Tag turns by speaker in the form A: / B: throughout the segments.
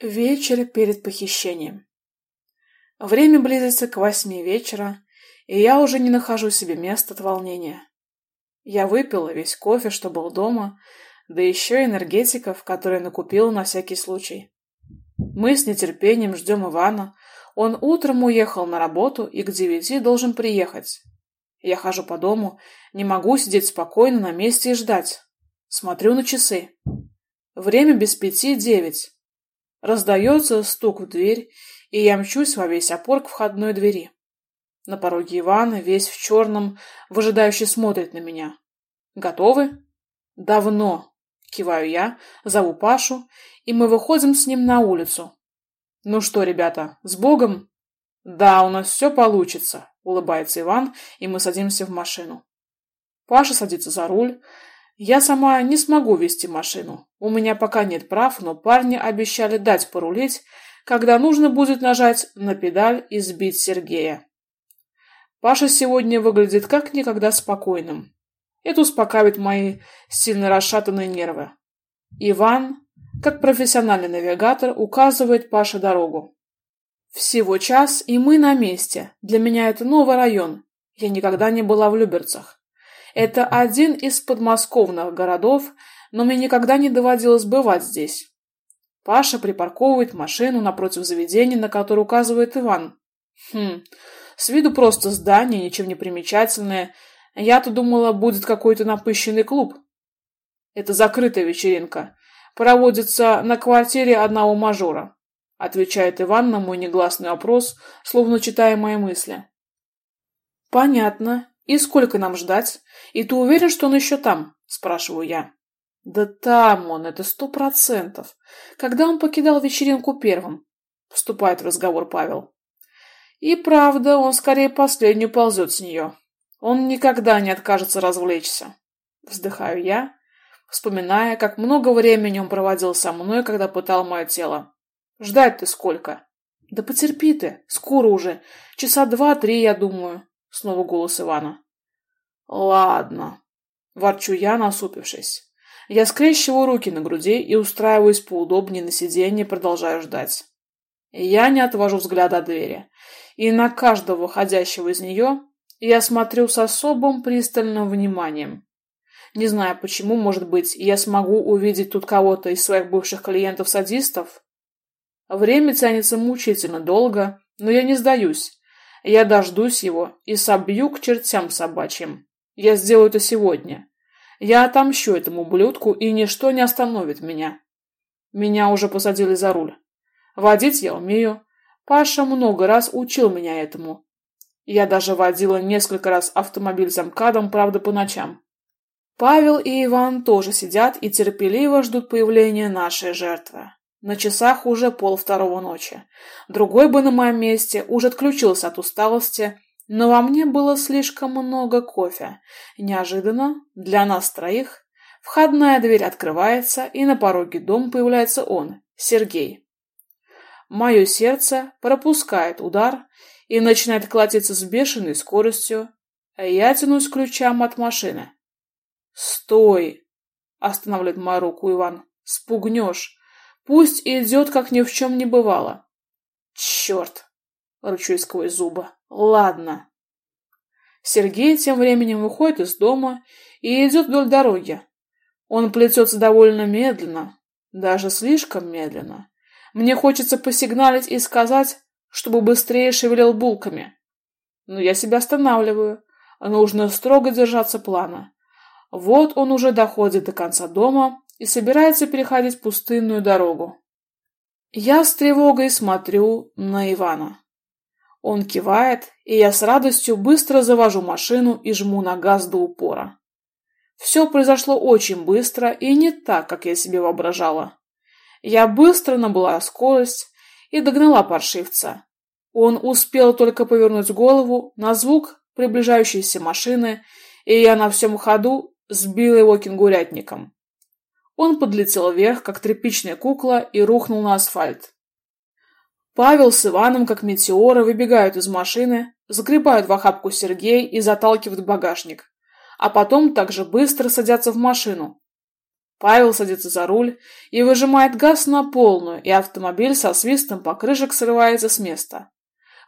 A: Вечер перед похищением. Время близится к восьми вечера, и я уже не нахожу себе места от волнения. Я выпила весь кофе, что был дома, да еще энергетиков, которые накупила на всякий случай. Мы с нетерпением ждем Ивана. Он утром уехал на работу и к девяти должен приехать. Я хожу по дому, не могу сидеть спокойно на месте и ждать. Смотрю на часы. Время без пяти девять. Раздается стук в дверь, и я мчусь во весь опор к входной двери. На пороге Ивана, весь в черном, выжидающе смотрит на меня. «Готовы?» «Давно», — киваю я, зову Пашу, и мы выходим с ним на улицу. «Ну что, ребята, с Богом?» «Да, у нас все получится», — улыбается Иван, и мы садимся в машину. Паша садится за руль, я сама не смогу вести машину. У меня пока нет прав, но парни обещали дать порулить, когда нужно будет нажать на педаль и сбить Сергея. Паша сегодня выглядит как никогда спокойным. Это успокаивает мои сильно расшатанные нервы. Иван, как профессиональный навигатор, указывает Паше дорогу. Всего час, и мы на месте. Для меня это новый район. Я никогда не была в Люберцах. Это один из подмосковных городов, но мне никогда не доводилось бывать здесь. Паша припарковывает машину напротив заведения, на которое указывает Иван. Хм, с виду просто здание, ничем не примечательное. Я-то думала, будет какой-то напыщенный клуб. Это закрытая вечеринка. Проводится на квартире одного мажора. Отвечает Иван на мой негласный вопрос, словно читая мои мысли. Понятно. «И сколько нам ждать? И ты уверен, что он еще там?» – спрашиваю я. «Да там он, это сто процентов. Когда он покидал вечеринку первым?» – вступает в разговор Павел. «И правда, он скорее последнюю ползет с нее. Он никогда не откажется развлечься». Вздыхаю я, вспоминая, как много времени он проводил со мной, когда пытал мое тело. «Ждать ты сколько?» «Да потерпи ты, скоро уже. Часа два-три, я думаю. Снова голос Ивана. Ладно. Ворчу я, насупившись. Я скрещиваю руки на груди и устраиваюсь поудобнее на сиденье, продолжаю ждать. Я не отвожу взгляда от двери. И на каждого выходящего из нее я смотрю с особым пристальным вниманием. Не знаю почему, может быть, я смогу увидеть тут кого-то из своих бывших клиентов-садистов? Время тянется мучительно долго, но я не сдаюсь. Я дождусь его и собью к чертям собачьим. Я сделаю это сегодня. Я отомщу этому ублюдку, и ничто не остановит меня. Меня уже посадили за руль. Водить я умею. Паша много раз учил меня этому. Я даже водила несколько раз автомобиль за МКАДом, правда, по ночам. Павел и Иван тоже сидят и терпеливо ждут появления нашей жертвы. На часах уже пол второго ночи. Другой бы на моем месте уже отключился от усталости, но во мне было слишком много кофе. Неожиданно, для нас троих, входная дверь открывается, и на пороге дома появляется он, Сергей. Мое сердце пропускает удар и начинает колотиться с бешеной скоростью, я тянусь к ключам от машины. «Стой!» — останавливает мою руку Иван. «Спугнешь!» Пусть идет, как ни в чем не бывало. Черт! Рычу сквозь зубы. Ладно. Сергей тем временем выходит из дома и идет вдоль дороги. Он плетется довольно медленно, даже слишком медленно. Мне хочется посигналить и сказать, чтобы быстрее шевелил булками. Но я себя останавливаю. Нужно строго держаться плана. Вот он уже доходит до конца дома и собирается переходить пустынную дорогу. Я с тревогой смотрю на Ивана. Он кивает, и я с радостью быстро завожу машину и жму на газ до упора. Все произошло очень быстро и не так, как я себе воображала. Я быстро набыла скорость и догнала паршивца. Он успел только повернуть голову на звук приближающейся машины, и я на всем ходу сбила его кенгурятником. Он подлетел вверх, как тряпичная кукла, и рухнул на асфальт. Павел с Иваном, как метеоры, выбегают из машины, загребают в охапку Сергей и заталкивают в багажник. А потом также быстро садятся в машину. Павел садится за руль и выжимает газ на полную, и автомобиль со свистом покрышек срывается с места.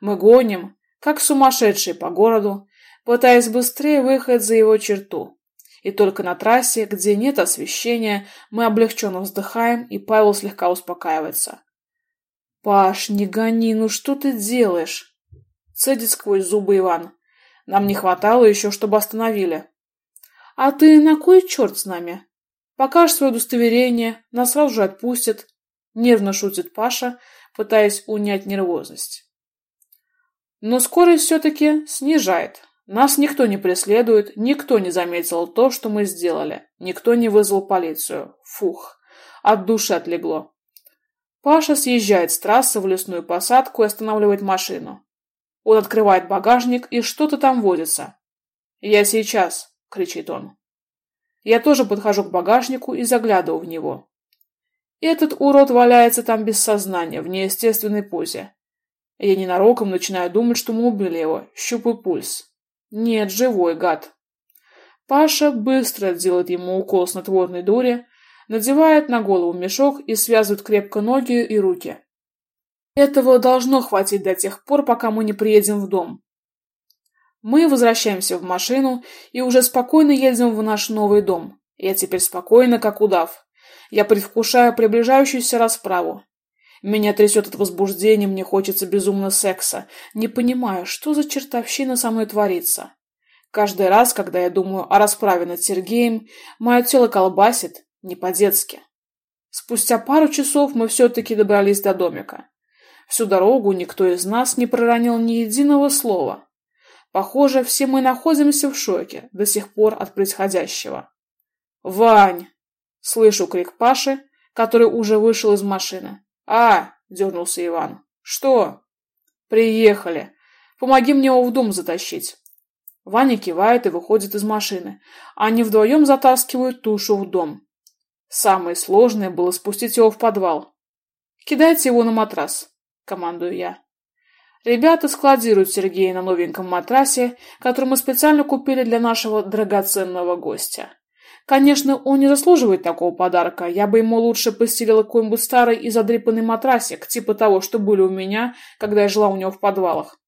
A: Мы гоним, как сумасшедшие по городу, пытаясь быстрее выехать за его черту. И только на трассе, где нет освещения, мы облегченно вздыхаем, и Павел слегка успокаивается. «Паш, не гони, ну что ты делаешь?» Цедит сквозь зубы Иван. «Нам не хватало еще, чтобы остановили». «А ты на кой черт с нами?» Покажешь свое удостоверение, нас сразу же отпустят. Нервно шутит Паша, пытаясь унять нервозность. Но скорость все-таки снижает. Нас никто не преследует, никто не заметил то, что мы сделали. Никто не вызвал полицию. Фух, от души отлегло. Паша съезжает с трассы в лесную посадку и останавливает машину. Он открывает багажник и что-то там водится. «Я сейчас!» — кричит он. Я тоже подхожу к багажнику и заглядываю в него. Этот урод валяется там без сознания, в неестественной позе. Я ненароком начинаю думать, что мы убили его, щупаю пульс. Нет, живой гад. Паша быстро делает ему укол снотворной дури, надевает на голову мешок и связывает крепко ноги и руки. Этого должно хватить до тех пор, пока мы не приедем в дом. Мы возвращаемся в машину и уже спокойно едем в наш новый дом. Я теперь спокойна, как удав. Я предвкушаю приближающуюся расправу. Меня трясет от возбуждения, мне хочется безумно секса. Не понимаю, что за чертовщина со мной творится. Каждый раз, когда я думаю о расправе над Сергеем, мое тело колбасит, не по-детски. Спустя пару часов мы все-таки добрались до домика. Всю дорогу никто из нас не проронил ни единого слова. Похоже, все мы находимся в шоке до сих пор от происходящего. «Вань!» — слышу крик Паши, который уже вышел из машины. «А!» — дернулся Иван. «Что?» «Приехали. Помоги мне его в дом затащить». Ваня кивает и выходит из машины. Они вдвоем затаскивают тушу в дом. Самое сложное было спустить его в подвал. «Кидайте его на матрас», — командую я. Ребята складируют Сергея на новеньком матрасе, который мы специально купили для нашего драгоценного гостя. Конечно, он не заслуживает такого подарка. Я бы ему лучше постелила какой-нибудь старый и задрипанный матрасик, типа того, что были у меня, когда я жила у него в подвалах.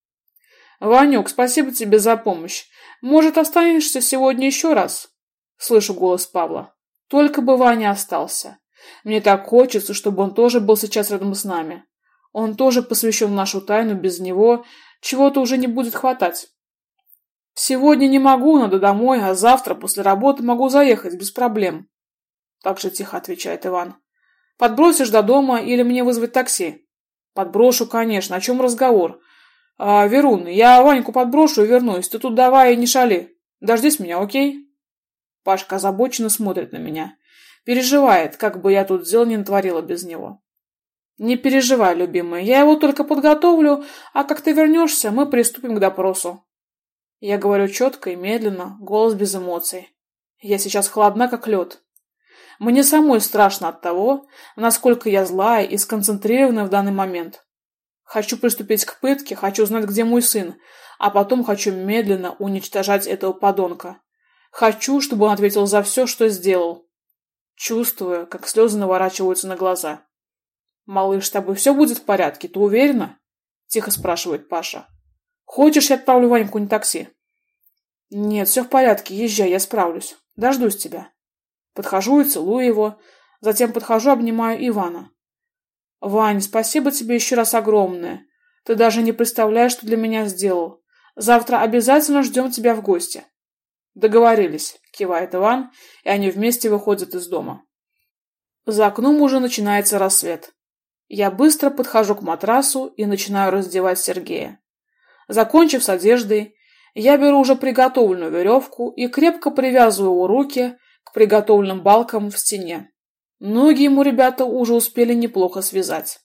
A: «Ванюк, спасибо тебе за помощь. Может, останешься сегодня еще раз?» Слышу голос Павла. «Только бы Ваня остался. Мне так хочется, чтобы он тоже был сейчас рядом с нами. Он тоже посвящен в нашу тайну, без него чего-то уже не будет хватать. Сегодня не могу, надо домой, а завтра после работы могу заехать без проблем. Так же тихо отвечает Иван. Подбросишь до дома или мне вызвать такси? Подброшу, конечно. О чем разговор? А, Верун, я Ваньку подброшу и вернусь. Ты тут давай и не шали. Дождись меня, окей? Пашка озабоченно смотрит на меня. Переживает, как бы я тут дел не натворила без него. Не переживай, любимый, я его только подготовлю, а как ты вернешься, мы приступим к допросу. Я говорю четко и медленно, голос без эмоций. Я сейчас холодна, как лед. Мне самой страшно от того, насколько я злая и сконцентрирована в данный момент. Хочу приступить к пытке, хочу знать, где мой сын, а потом хочу медленно уничтожать этого подонка. Хочу, чтобы он ответил за все, что сделал. Чувствую, как слезы наворачиваются на глаза. «Малыш, с тобой все будет в порядке, ты уверена?» — тихо спрашивает Паша. «Хочешь, я отправлю Ваньку на такси?» «Нет, все в порядке, езжай, я справлюсь. Дождусь тебя». Подхожу и целую его, затем подхожу, обнимаю Ивана. «Вань, спасибо тебе еще раз огромное. Ты даже не представляешь, что для меня сделал. Завтра обязательно ждем тебя в гости». «Договорились», — кивает Иван, и они вместе выходят из дома. За окном уже начинается рассвет. Я быстро подхожу к матрасу и начинаю раздевать Сергея. Закончив с одеждой, я беру уже приготовленную веревку и крепко привязываю его руки к приготовленным балкам в стене. Ноги ему ребята уже успели неплохо связать.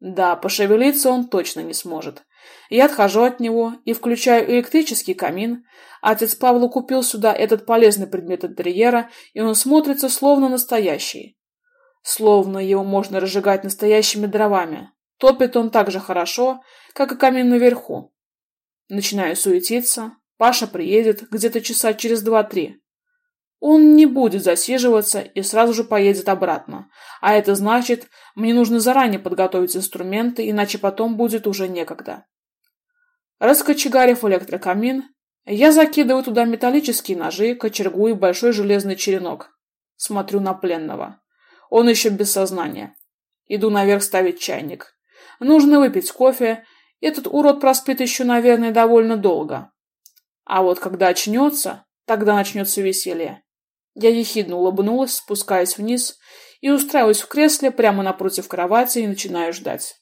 A: Да, пошевелиться он точно не сможет. Я отхожу от него и включаю электрический камин. Отец Павла купил сюда этот полезный предмет интерьера, и он смотрится словно настоящий. Словно его можно разжигать настоящими дровами. Топит он так же хорошо, как и камин наверху. Начинаю суетиться. Паша приедет где-то часа через два-три. Он не будет засиживаться и сразу же поедет обратно. А это значит, мне нужно заранее подготовить инструменты, иначе потом будет уже некогда. Раскочегарив электрокамин, я закидываю туда металлические ножи, кочергу и большой железный черенок. Смотрю на пленного. Он еще без сознания. Иду наверх ставить чайник. Нужно выпить кофе. Этот урод проспит еще, наверное, довольно долго. А вот когда очнется, тогда начнется веселье. Я ехидно улыбнулась, спускаясь вниз и устраиваюсь в кресле прямо напротив кровати и начинаю ждать.